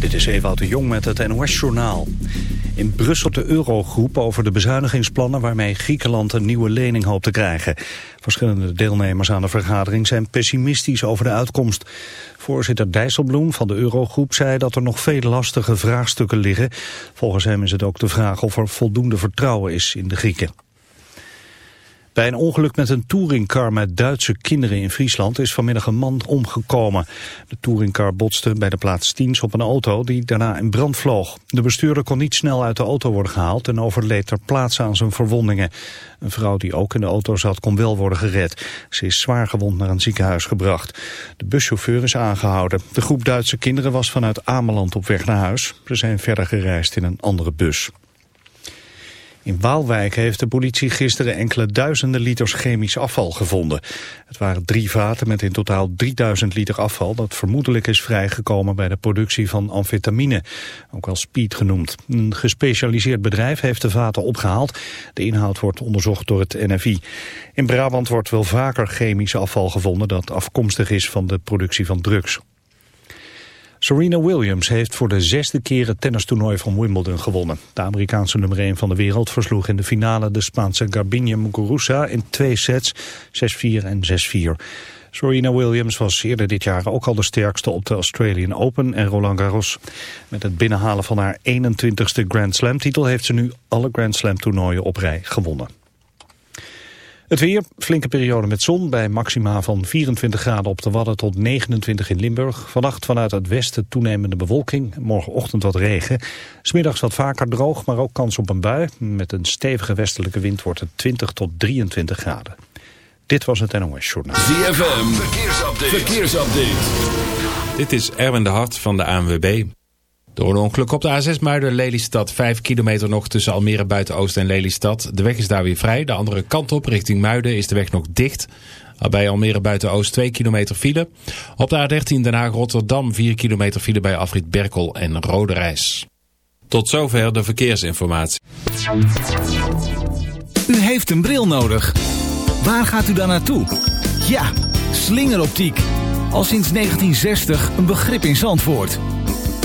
Dit is Ewout de Jong met het NOS-journaal. In Brussel de Eurogroep over de bezuinigingsplannen... waarmee Griekenland een nieuwe lening hoopt te krijgen. Verschillende deelnemers aan de vergadering zijn pessimistisch over de uitkomst. Voorzitter Dijsselbloem van de Eurogroep zei dat er nog veel lastige vraagstukken liggen. Volgens hem is het ook de vraag of er voldoende vertrouwen is in de Grieken. Bij een ongeluk met een touringcar met Duitse kinderen in Friesland is vanmiddag een man omgekomen. De touringcar botste bij de plaats Tiens op een auto die daarna in brand vloog. De bestuurder kon niet snel uit de auto worden gehaald en overleed ter plaatse aan zijn verwondingen. Een vrouw die ook in de auto zat kon wel worden gered. Ze is zwaar gewond naar een ziekenhuis gebracht. De buschauffeur is aangehouden. De groep Duitse kinderen was vanuit Ameland op weg naar huis. Ze zijn verder gereisd in een andere bus. In Waalwijk heeft de politie gisteren enkele duizenden liters chemisch afval gevonden. Het waren drie vaten met in totaal 3000 liter afval... dat vermoedelijk is vrijgekomen bij de productie van amfetamine, ook wel speed genoemd. Een gespecialiseerd bedrijf heeft de vaten opgehaald. De inhoud wordt onderzocht door het NFI. In Brabant wordt wel vaker chemisch afval gevonden... dat afkomstig is van de productie van drugs. Serena Williams heeft voor de zesde keer het tennistoernooi van Wimbledon gewonnen. De Amerikaanse nummer 1 van de wereld versloeg in de finale de Spaanse Garbine Muguruza in twee sets, 6-4 en 6-4. Serena Williams was eerder dit jaar ook al de sterkste op de Australian Open en Roland Garros. Met het binnenhalen van haar 21ste Grand Slam titel heeft ze nu alle Grand Slam toernooien op rij gewonnen. Het weer, flinke periode met zon bij maxima van 24 graden op de Wadden tot 29 in Limburg. Vannacht vanuit het westen toenemende bewolking, morgenochtend wat regen. Smiddags wat vaker droog, maar ook kans op een bui. Met een stevige westelijke wind wordt het 20 tot 23 graden. Dit was het NOS Journaal. ZFM, verkeersupdate. verkeersupdate. Dit is Erwin de Hart van de ANWB. Door een ongeluk op de A6 Muiden-Lelystad. 5 kilometer nog tussen Almere Buiten-Oost en Lelystad. De weg is daar weer vrij. De andere kant op, richting Muiden, is de weg nog dicht. Bij Almere Buiten-Oost 2 kilometer file. Op de A13 Den Haag-Rotterdam 4 kilometer file bij Afrit Berkel en Rode Reis. Tot zover de verkeersinformatie. U heeft een bril nodig. Waar gaat u dan naartoe? Ja, slingeroptiek. Al sinds 1960 een begrip in Zandvoort.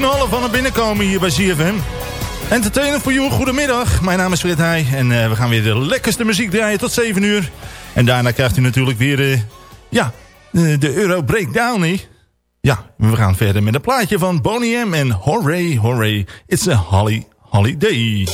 Knallen van het binnenkomen hier bij CFM. Entertainer voor jou, goedemiddag. Mijn naam is Frit Heij en uh, we gaan weer de lekkerste muziek draaien tot 7 uur. En daarna krijgt u natuurlijk weer uh, ja, de Euro Breakdown. Ja, we gaan verder met een plaatje van Boney M en Hooray, Hooray, It's a Holly Holiday.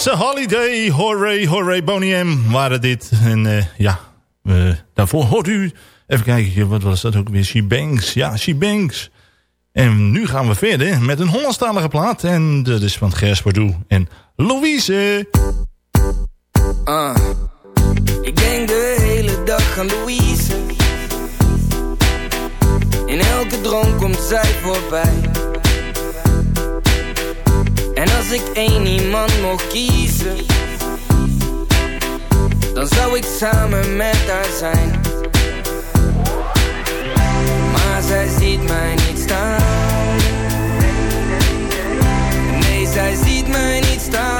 It's a holiday, hooray, hooray, Boney M waren dit. En uh, ja, daarvoor hoort u... Even kijken, wat was dat ook weer? She Banks, ja, She Banks. En nu gaan we verder met een Hollandstalige plaat. En dat is van Gers Bordeaux en Louise. Uh, ik denk de hele dag aan Louise. In elke droom komt zij voorbij. En als ik één iemand mocht kiezen Dan zou ik samen met haar zijn. Maar zij ziet mij niet staan. Nee, zij ziet mij niet staan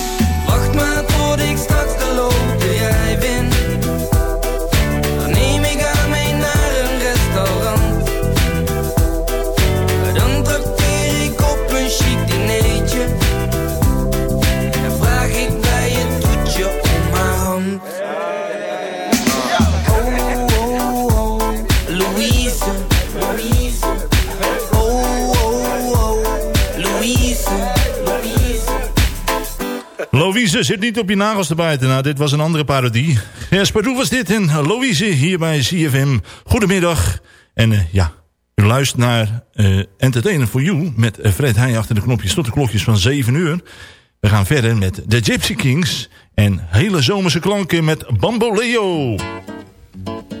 Louise zit niet op je nagels te bijten. Nou, dit was een andere parodie. Jasper was dit en Louise hier bij CFM. Goedemiddag. En eh, ja, u luistert naar uh, Entertainer for You... met eh, Fred Heij achter de knopjes tot de klokjes van 7 uur. We gaan verder met de Gypsy Kings... en hele zomerse klanken met Bamboleo. Ese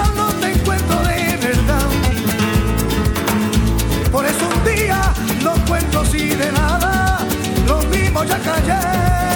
encuentros y de nada, los mismos ya callé.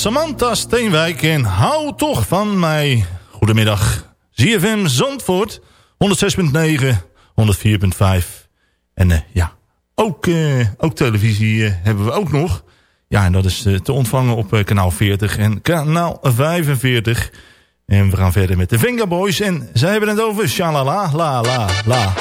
Samantha Steenwijk en hou toch van mij. Goedemiddag, ZFM Zandvoort, 106.9, 104.5. En uh, ja, ook, uh, ook televisie uh, hebben we ook nog. Ja, en dat is te ontvangen op kanaal 40 en kanaal 45. En we gaan verder met de Fingerboys. En zij hebben het over shalala la la la.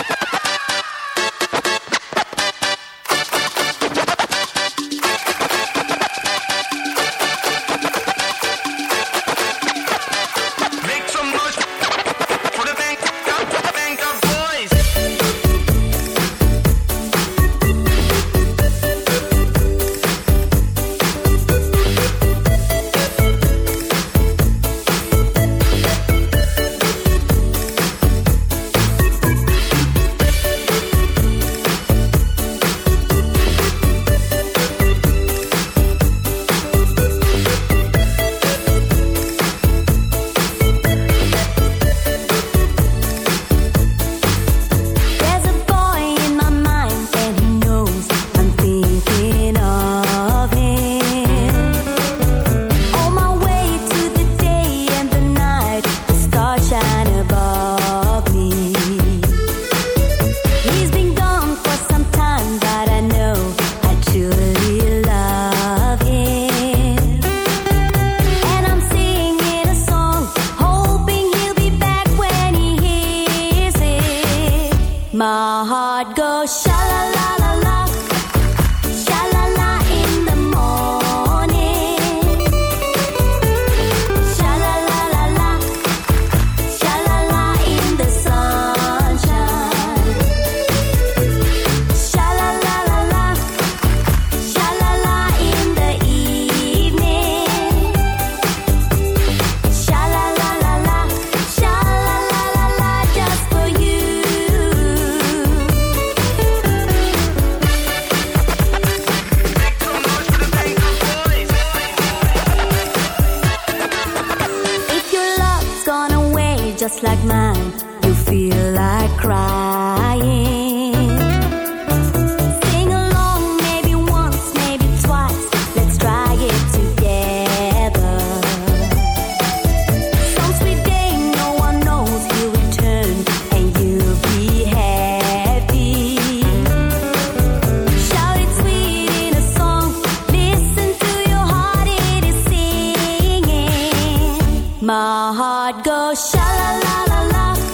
heart goes sha la la la la.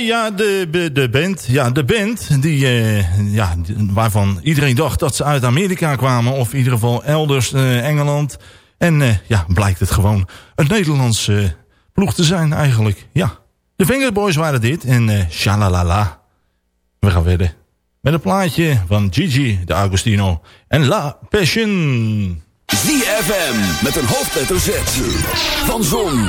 Ja, de, de band. Ja, de band die, uh, ja, waarvan iedereen dacht dat ze uit Amerika kwamen. Of in ieder geval elders, uh, Engeland. En uh, ja, blijkt het gewoon een Nederlands ploeg te zijn eigenlijk. Ja, de Fingerboys waren dit. En shalalala. We gaan verder met een plaatje van Gigi de Agostino en La Passion. ZFM met een hoofdletter Z. Van Zon,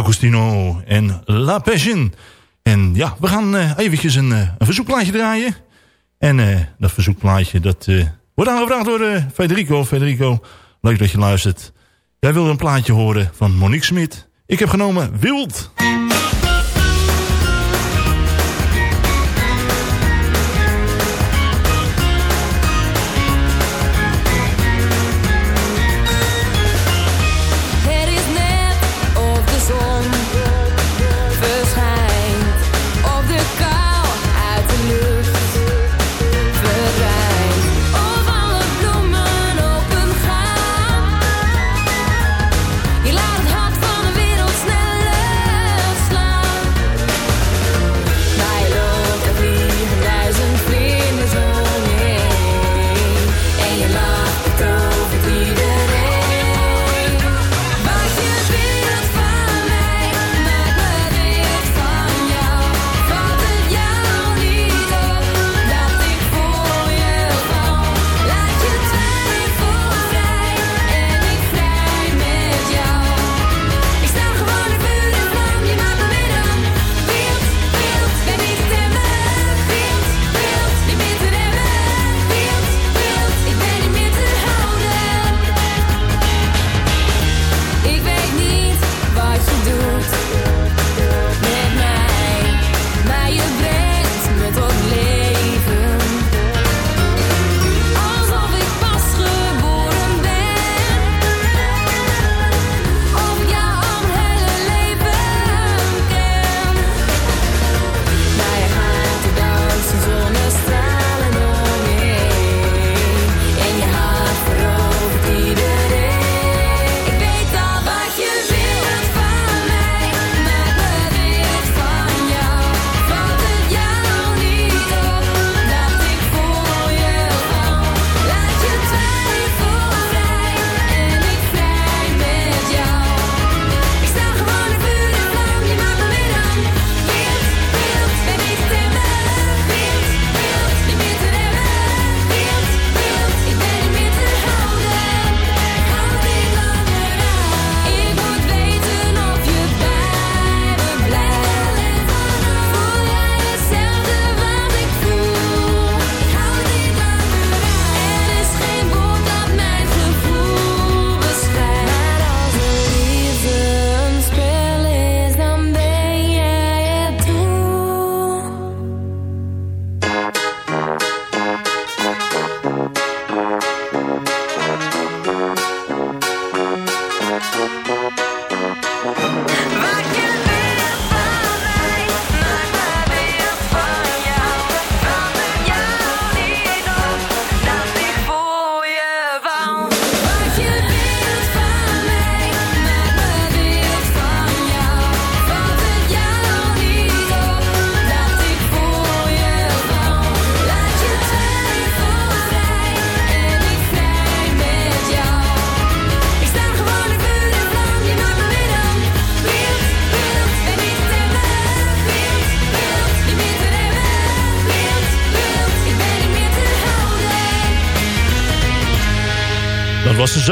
Agostino en La Passion. En ja, we gaan uh, eventjes een, uh, een verzoekplaatje draaien. En uh, dat verzoekplaatje, dat wordt aangevraagd door Federico. Federico, leuk dat je luistert. Jij wilde een plaatje horen van Monique Smit. Ik heb genomen Wild.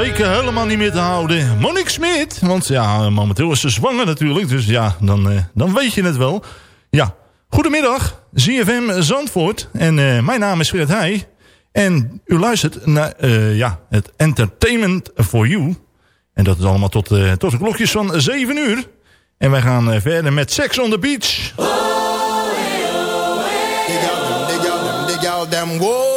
Zeker helemaal niet meer te houden. Monique Smit, want ja, momenteel is ze zwanger natuurlijk. Dus ja, dan, uh, dan weet je het wel. Ja, goedemiddag, ZFM Zandvoort. En uh, mijn naam is Fred Heij. En u luistert naar uh, ja, het Entertainment for You. En dat is allemaal tot, tot de klokjes van 7 uur. En wij gaan verder met Sex on the Beach. Oh, hey. Dig out dig out them.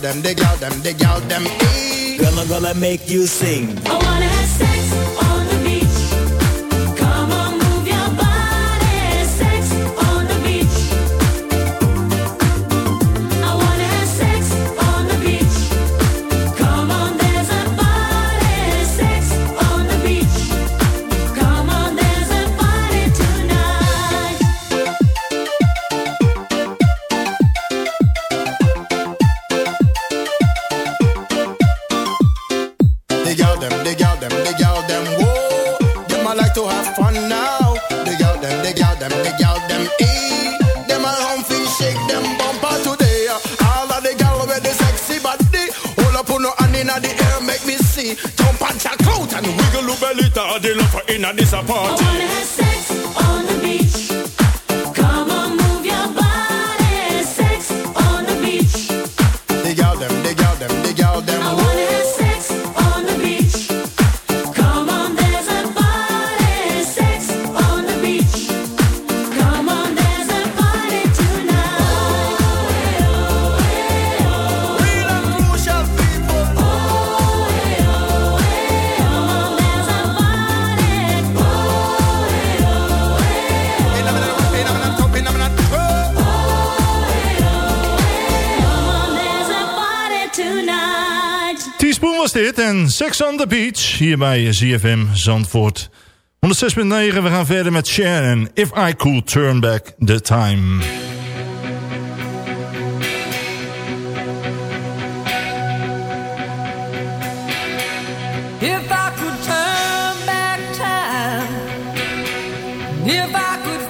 them, dig out them, dig out them. Hey. Gonna, gonna make you sing. I wanna have sex. this a party. en Sex on the Beach hier bij ZFM Zandvoort. 106.9, we gaan verder met Sharon. If I Could Turn Back the Time. If I could turn back time If I could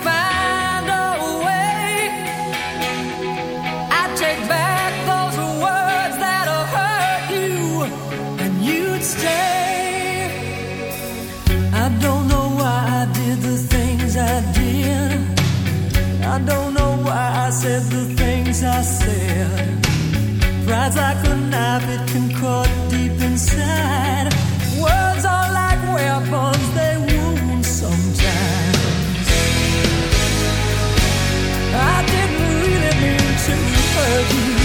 I don't know why I said the things I said. Pride's like a knife, it can cut deep inside. Words are like weapons, they wound sometimes. I didn't mean to hurt you.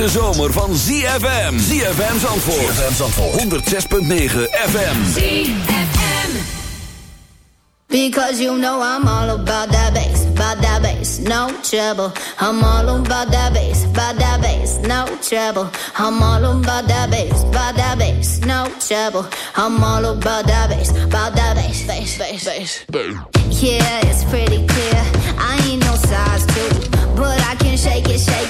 hete zomer van ZFM. ZFM Zandvoort. ZFM Zandvoort. 106.9 FM. ZFM. Because you know I'm all about that bass, about that bass, no trouble. I'm all about that bass, about that bass, no trouble. I'm all about that bass, about that bass, no trouble. I'm all about that bass, about that bass, bass, bass, bass. Yeah, it's pretty clear. I ain't no size two, but I can shake it, shake it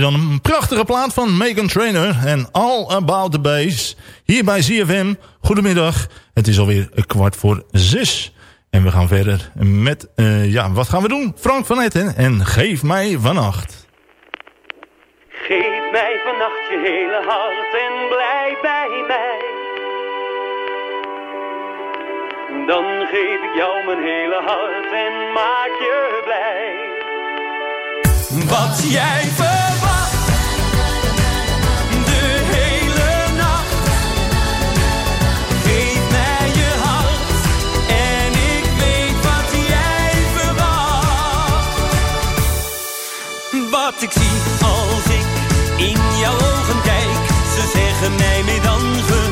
dan een prachtige plaat van Megan Trainer en All About The Bass. Hier bij ZFM. Goedemiddag. Het is alweer kwart voor zes. En we gaan verder met, uh, ja, wat gaan we doen? Frank van Etten en Geef mij vannacht. Geef mij vannacht je hele hart en blijf bij mij. Dan geef ik jou mijn hele hart en maak je blij. Wat jij ver Nijmegen, Nijmegen,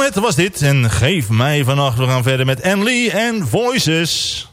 Het was dit. En geef mij vannacht, we gaan verder met Anne Lee Voices.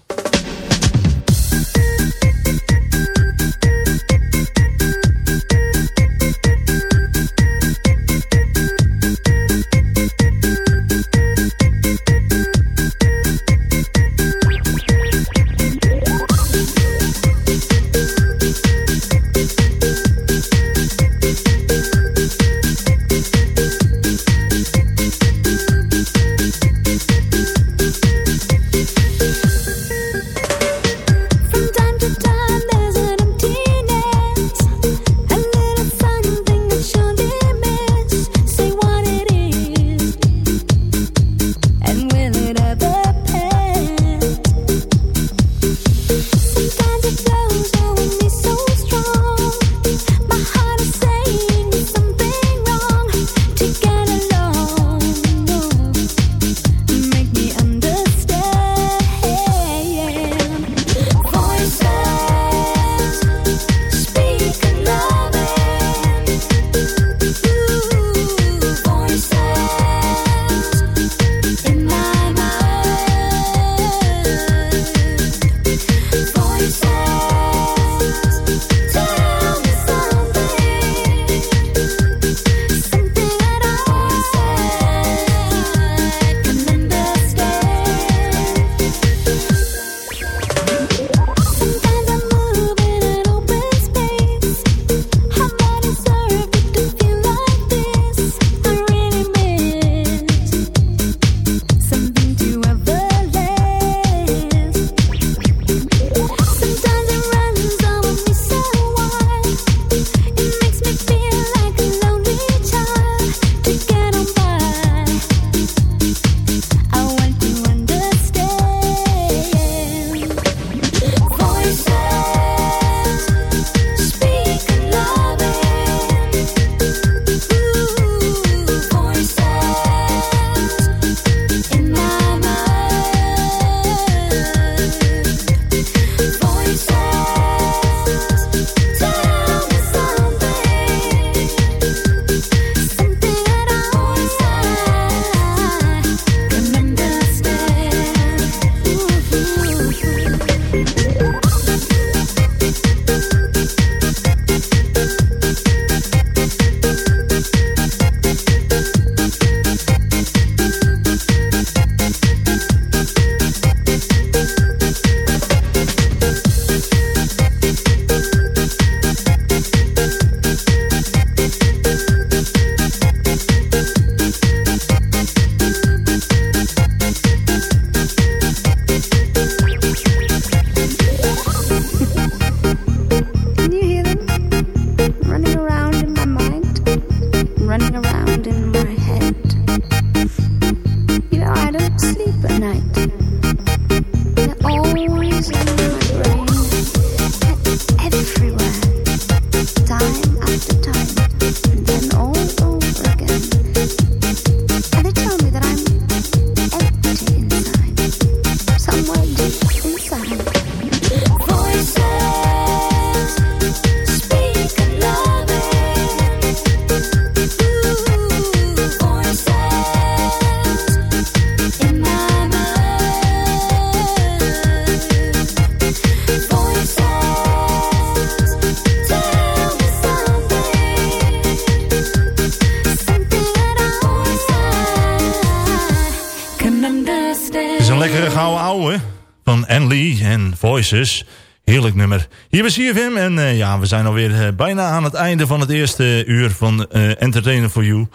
Heerlijk nummer. Hier bij CFM en eh, ja, we zijn alweer eh, bijna aan het einde van het eerste uur van eh, Entertainer for You.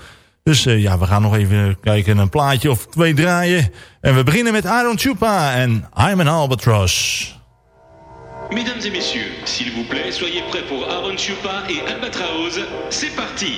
Dus ja, we gaan nog even kijken, een plaatje of twee draaien. En we beginnen met Aaron Chupa en I'm an Albatross. Mesdames et messieurs, s'il vous plaît, soyez prêts pour Aaron Chupa et Albatross. C'est parti!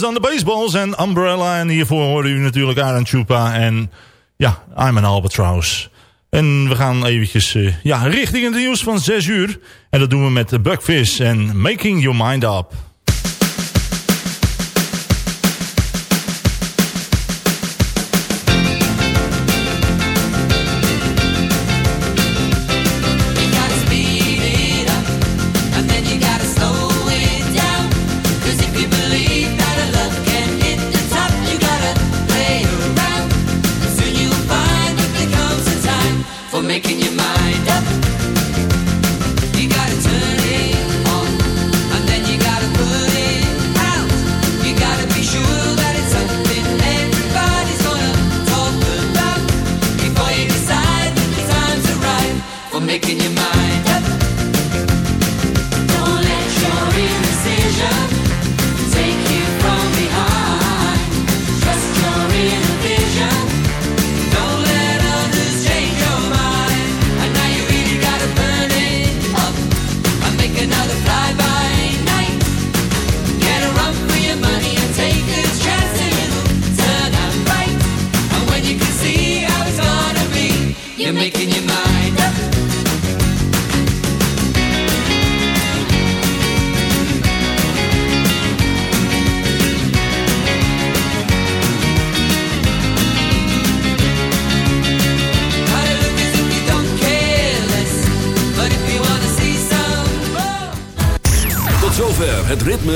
dan de Baseballs en Umbrella. En hiervoor hoorde u natuurlijk Aaron Chupa en ja, I'm an Albatross. En we gaan eventjes eh, ja, richting het nieuws van 6 uur. En dat doen we met Buckfish en Making Your Mind Up.